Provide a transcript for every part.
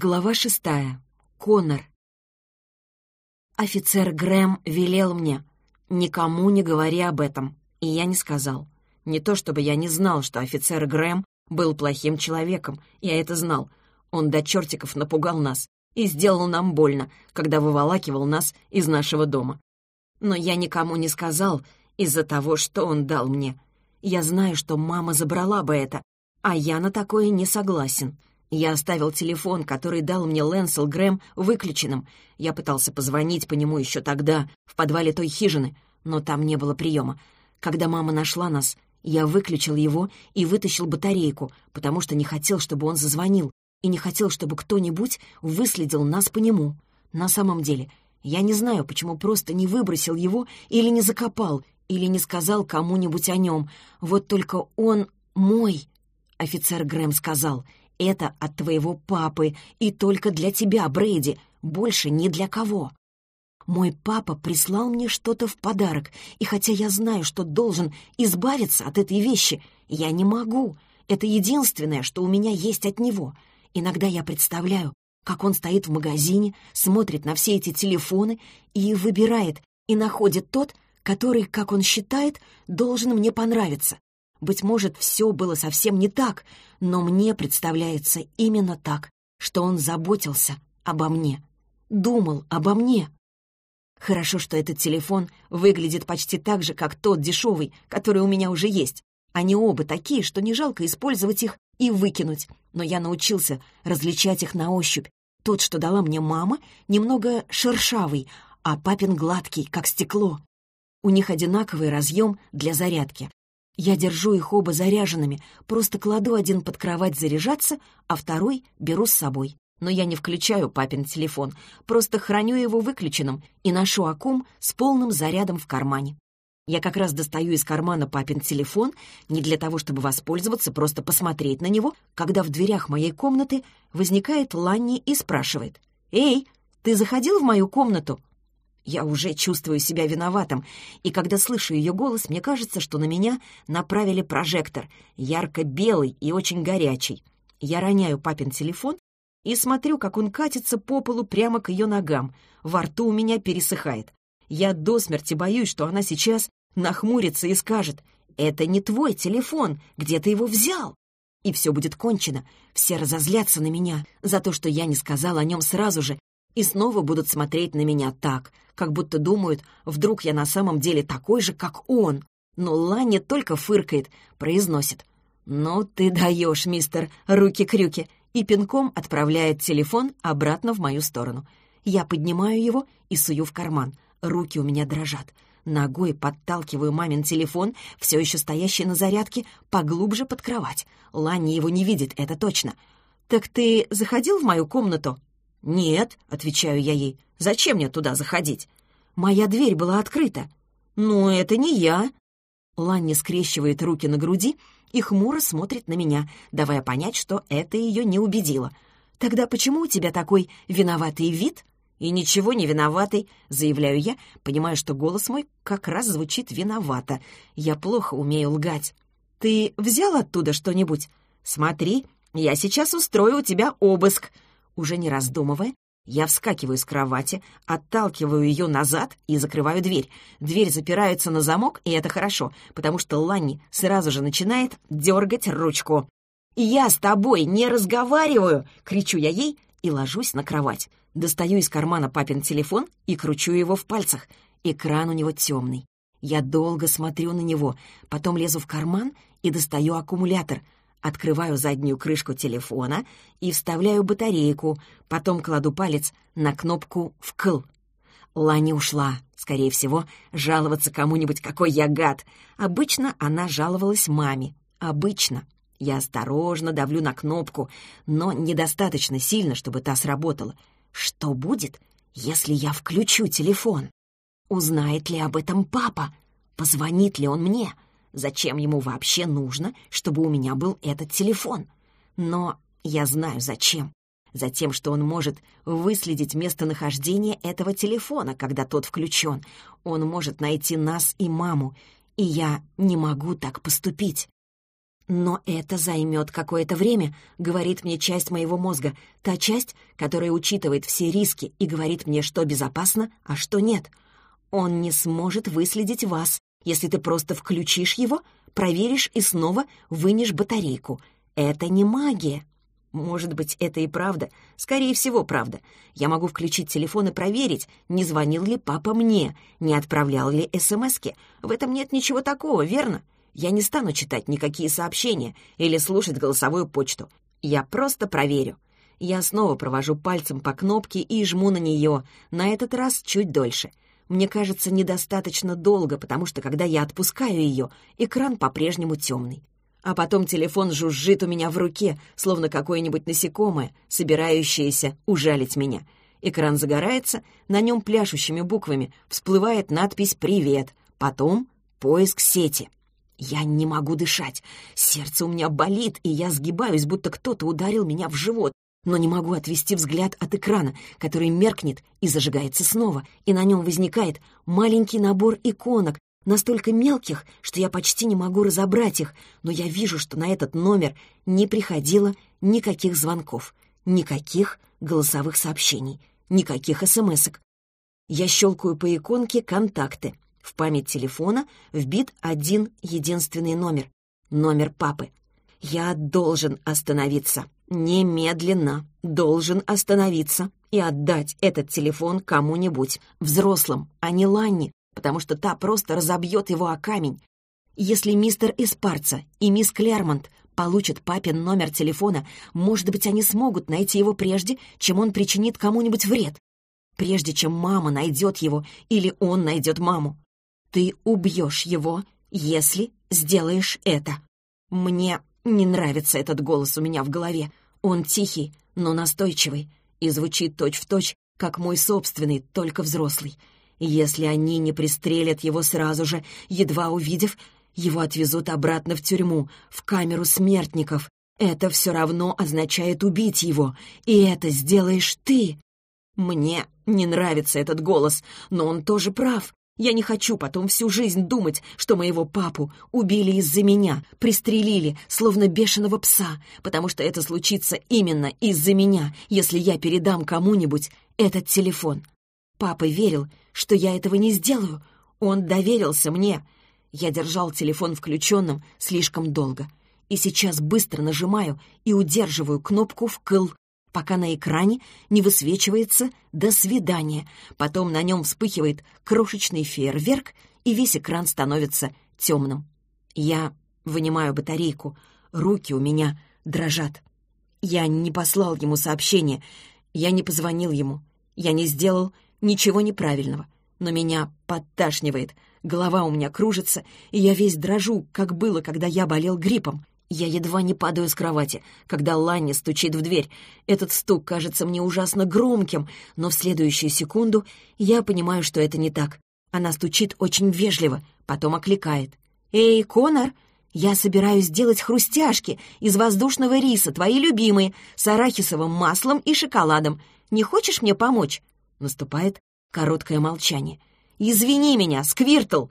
Глава шестая. Конор. Офицер Грэм велел мне, никому не говори об этом, и я не сказал. Не то чтобы я не знал, что офицер Грэм был плохим человеком, я это знал. Он до чертиков напугал нас и сделал нам больно, когда выволакивал нас из нашего дома. Но я никому не сказал из-за того, что он дал мне. Я знаю, что мама забрала бы это, а я на такое не согласен. Я оставил телефон, который дал мне Лэнсел Грэм, выключенным. Я пытался позвонить по нему еще тогда, в подвале той хижины, но там не было приема. Когда мама нашла нас, я выключил его и вытащил батарейку, потому что не хотел, чтобы он зазвонил, и не хотел, чтобы кто-нибудь выследил нас по нему. На самом деле, я не знаю, почему просто не выбросил его или не закопал, или не сказал кому-нибудь о нем. Вот только он мой, офицер Грэм сказал, это от твоего папы, и только для тебя, Брейди, больше ни для кого. Мой папа прислал мне что-то в подарок, и хотя я знаю, что должен избавиться от этой вещи, я не могу. Это единственное, что у меня есть от него. Иногда я представляю, как он стоит в магазине, смотрит на все эти телефоны и выбирает, и находит тот, который, как он считает, должен мне понравиться. Быть может, все было совсем не так, но мне представляется именно так, что он заботился обо мне, думал обо мне. Хорошо, что этот телефон выглядит почти так же, как тот дешевый, который у меня уже есть. Они оба такие, что не жалко использовать их и выкинуть. Но я научился различать их на ощупь. Тот, что дала мне мама, немного шершавый, а папин гладкий, как стекло. У них одинаковый разъем для зарядки. Я держу их оба заряженными, просто кладу один под кровать заряжаться, а второй беру с собой. Но я не включаю папин телефон, просто храню его выключенным и ношу аккум с полным зарядом в кармане. Я как раз достаю из кармана папин телефон, не для того, чтобы воспользоваться, просто посмотреть на него, когда в дверях моей комнаты возникает Ланни и спрашивает. «Эй, ты заходил в мою комнату?» Я уже чувствую себя виноватым, и когда слышу ее голос, мне кажется, что на меня направили прожектор, ярко-белый и очень горячий. Я роняю папин телефон и смотрю, как он катится по полу прямо к ее ногам. Во рту у меня пересыхает. Я до смерти боюсь, что она сейчас нахмурится и скажет «Это не твой телефон, где ты его взял?» И все будет кончено. Все разозлятся на меня за то, что я не сказал о нем сразу же, и снова будут смотреть на меня так, как будто думают, вдруг я на самом деле такой же, как он. Но Ланни только фыркает, произносит. «Ну ты даешь, мистер, руки-крюки!» и пинком отправляет телефон обратно в мою сторону. Я поднимаю его и сую в карман. Руки у меня дрожат. Ногой подталкиваю мамин телефон, все еще стоящий на зарядке, поглубже под кровать. Ланни его не видит, это точно. «Так ты заходил в мою комнату?» «Нет», — отвечаю я ей, — «зачем мне туда заходить?» «Моя дверь была открыта». «Ну, это не я». Ланни скрещивает руки на груди и хмуро смотрит на меня, давая понять, что это ее не убедило. «Тогда почему у тебя такой виноватый вид?» «И ничего не виноватый», — заявляю я, понимая, что голос мой как раз звучит виновато. Я плохо умею лгать. «Ты взял оттуда что-нибудь?» «Смотри, я сейчас устрою у тебя обыск», уже не раздумывая, я вскакиваю с кровати, отталкиваю ее назад и закрываю дверь. Дверь запирается на замок, и это хорошо, потому что Ланни сразу же начинает дергать ручку. «Я с тобой не разговариваю!» — кричу я ей и ложусь на кровать. Достаю из кармана папин телефон и кручу его в пальцах. Экран у него темный. Я долго смотрю на него, потом лезу в карман и достаю аккумулятор — Открываю заднюю крышку телефона и вставляю батарейку, потом кладу палец на кнопку «вкл». Лани ушла, скорее всего, жаловаться кому-нибудь, какой я гад. Обычно она жаловалась маме. Обычно. Я осторожно давлю на кнопку, но недостаточно сильно, чтобы та сработала. Что будет, если я включу телефон? Узнает ли об этом папа? Позвонит ли он мне? — Зачем ему вообще нужно, чтобы у меня был этот телефон? Но я знаю, зачем. Затем, что он может выследить местонахождение этого телефона, когда тот включен. Он может найти нас и маму, и я не могу так поступить. Но это займет какое-то время, говорит мне часть моего мозга, та часть, которая учитывает все риски и говорит мне, что безопасно, а что нет. Он не сможет выследить вас, если ты просто включишь его, проверишь и снова вынешь батарейку. Это не магия. Может быть, это и правда. Скорее всего, правда. Я могу включить телефон и проверить, не звонил ли папа мне, не отправлял ли СМСки. В этом нет ничего такого, верно? Я не стану читать никакие сообщения или слушать голосовую почту. Я просто проверю. Я снова провожу пальцем по кнопке и жму на нее, на этот раз чуть дольше. Мне кажется, недостаточно долго, потому что, когда я отпускаю ее, экран по-прежнему темный. А потом телефон жужжит у меня в руке, словно какое-нибудь насекомое, собирающееся ужалить меня. Экран загорается, на нем пляшущими буквами всплывает надпись «Привет», потом «Поиск сети». Я не могу дышать. Сердце у меня болит, и я сгибаюсь, будто кто-то ударил меня в живот, но не могу отвести взгляд от экрана, который меркнет и зажигается снова, и на нем возникает маленький набор иконок, настолько мелких, что я почти не могу разобрать их, но я вижу, что на этот номер не приходило никаких звонков, никаких голосовых сообщений, никаких смс-ок. Я щелкаю по иконке «Контакты», в память телефона вбит один единственный номер. Номер папы. Я должен остановиться. Немедленно. Должен остановиться и отдать этот телефон кому-нибудь. Взрослым, а не Ланни, потому что та просто разобьет его о камень. Если мистер Испарца и мисс Клермонт получат папин номер телефона, может быть, они смогут найти его прежде, чем он причинит кому-нибудь вред. Прежде чем мама найдет его или он найдет маму. Ты убьешь его, если сделаешь это. Мне не нравится этот голос у меня в голове. Он тихий, но настойчивый, и звучит точь-в-точь, точь, как мой собственный, только взрослый. Если они не пристрелят его сразу же, едва увидев, его отвезут обратно в тюрьму, в камеру смертников. Это все равно означает убить его, и это сделаешь ты. Мне не нравится этот голос, но он тоже прав. Я не хочу потом всю жизнь думать, что моего папу убили из-за меня, пристрелили, словно бешеного пса, потому что это случится именно из-за меня, если я передам кому-нибудь этот телефон. Папа верил, что я этого не сделаю. Он доверился мне. Я держал телефон включенным слишком долго. И сейчас быстро нажимаю и удерживаю кнопку «вкл», пока на экране не высвечивается «До свидания». Потом на нем вспыхивает крошечный фейерверк, и весь экран становится темным. Я вынимаю батарейку, руки у меня дрожат. Я не послал ему сообщение, я не позвонил ему, я не сделал ничего неправильного, но меня подташнивает, голова у меня кружится, и я весь дрожу, как было, когда я болел гриппом. Я едва не падаю с кровати, когда Ланни стучит в дверь. Этот стук кажется мне ужасно громким, но в следующую секунду я понимаю, что это не так. Она стучит очень вежливо, потом окликает. «Эй, Конор, я собираюсь сделать хрустяшки из воздушного риса, твои любимые, с арахисовым маслом и шоколадом. Не хочешь мне помочь?» Наступает короткое молчание. «Извини меня, Сквиртл!»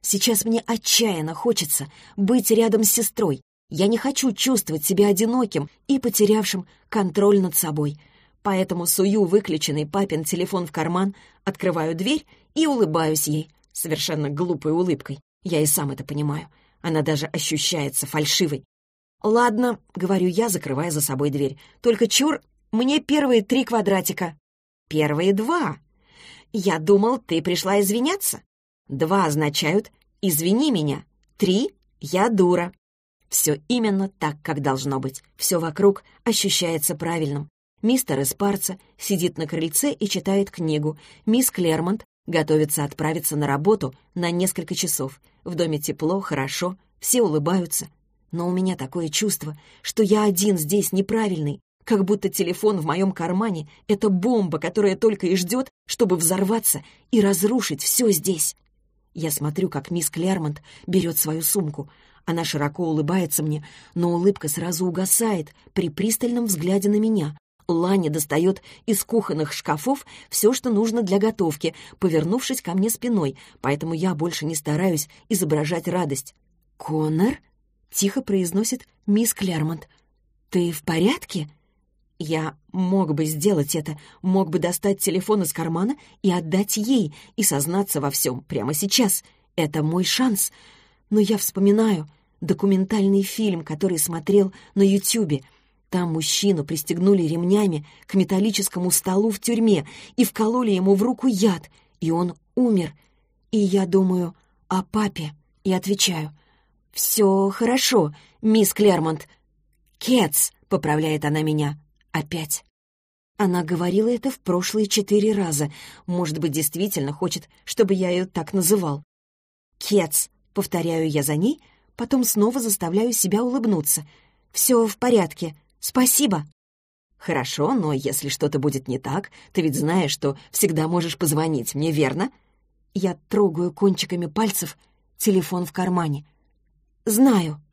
Сейчас мне отчаянно хочется быть рядом с сестрой, я не хочу чувствовать себя одиноким и потерявшим контроль над собой. Поэтому сую выключенный папин телефон в карман, открываю дверь и улыбаюсь ей, совершенно глупой улыбкой. Я и сам это понимаю. Она даже ощущается фальшивой. «Ладно», — говорю я, закрывая за собой дверь. «Только чур, мне первые три квадратика». «Первые два». «Я думал, ты пришла извиняться». «Два означают «извини меня». Три — «я дура». Все именно так, как должно быть. Все вокруг ощущается правильным. Мистер Эспарца сидит на крыльце и читает книгу. Мисс Клермонт готовится отправиться на работу на несколько часов. В доме тепло, хорошо, все улыбаются. Но у меня такое чувство, что я один здесь неправильный, как будто телефон в моем кармане — это бомба, которая только и ждет, чтобы взорваться и разрушить все здесь. Я смотрю, как мисс Клермонт берет свою сумку. Она широко улыбается мне, но улыбка сразу угасает при пристальном взгляде на меня. Ланя достает из кухонных шкафов все, что нужно для готовки, повернувшись ко мне спиной, поэтому я больше не стараюсь изображать радость. «Конор?» тихо произносит мисс Клермонт. «Ты в порядке?» Я мог бы сделать это, мог бы достать телефон из кармана и отдать ей, и сознаться во всем прямо сейчас. Это мой шанс. Но я вспоминаю документальный фильм, который смотрел на Ютьюбе. Там мужчину пристегнули ремнями к металлическому столу в тюрьме и вкололи ему в руку яд, и он умер. И я думаю о папе и отвечаю. «Все хорошо, мисс Клермонт». «Кетс», — поправляет она меня, — «опять». Она говорила это в прошлые четыре раза. Может быть, действительно хочет, чтобы я ее так называл. «Кетс», — повторяю я за ней, потом снова заставляю себя улыбнуться. «Все в порядке. Спасибо». «Хорошо, но если что-то будет не так, ты ведь знаешь, что всегда можешь позвонить мне, верно?» Я трогаю кончиками пальцев телефон в кармане. «Знаю».